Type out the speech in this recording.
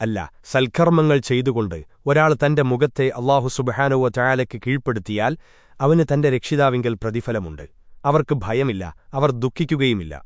അല്ല സൽക്കർമ്മങ്ങൾ ചെയ്തുകൊണ്ട് ഒരാൾ തന്റെ മുഖത്തെ അള്ളാഹു സുബഹാനുവ ചായാലയ്ക്ക് കീഴ്പ്പെടുത്തിയാൽ അവന് തന്റെ രക്ഷിതാവിങ്കൽ പ്രതിഫലമുണ്ട്. അവർക്ക് ഭയമില്ല അവർ ദുഃഖിക്കുകയുമില്ല.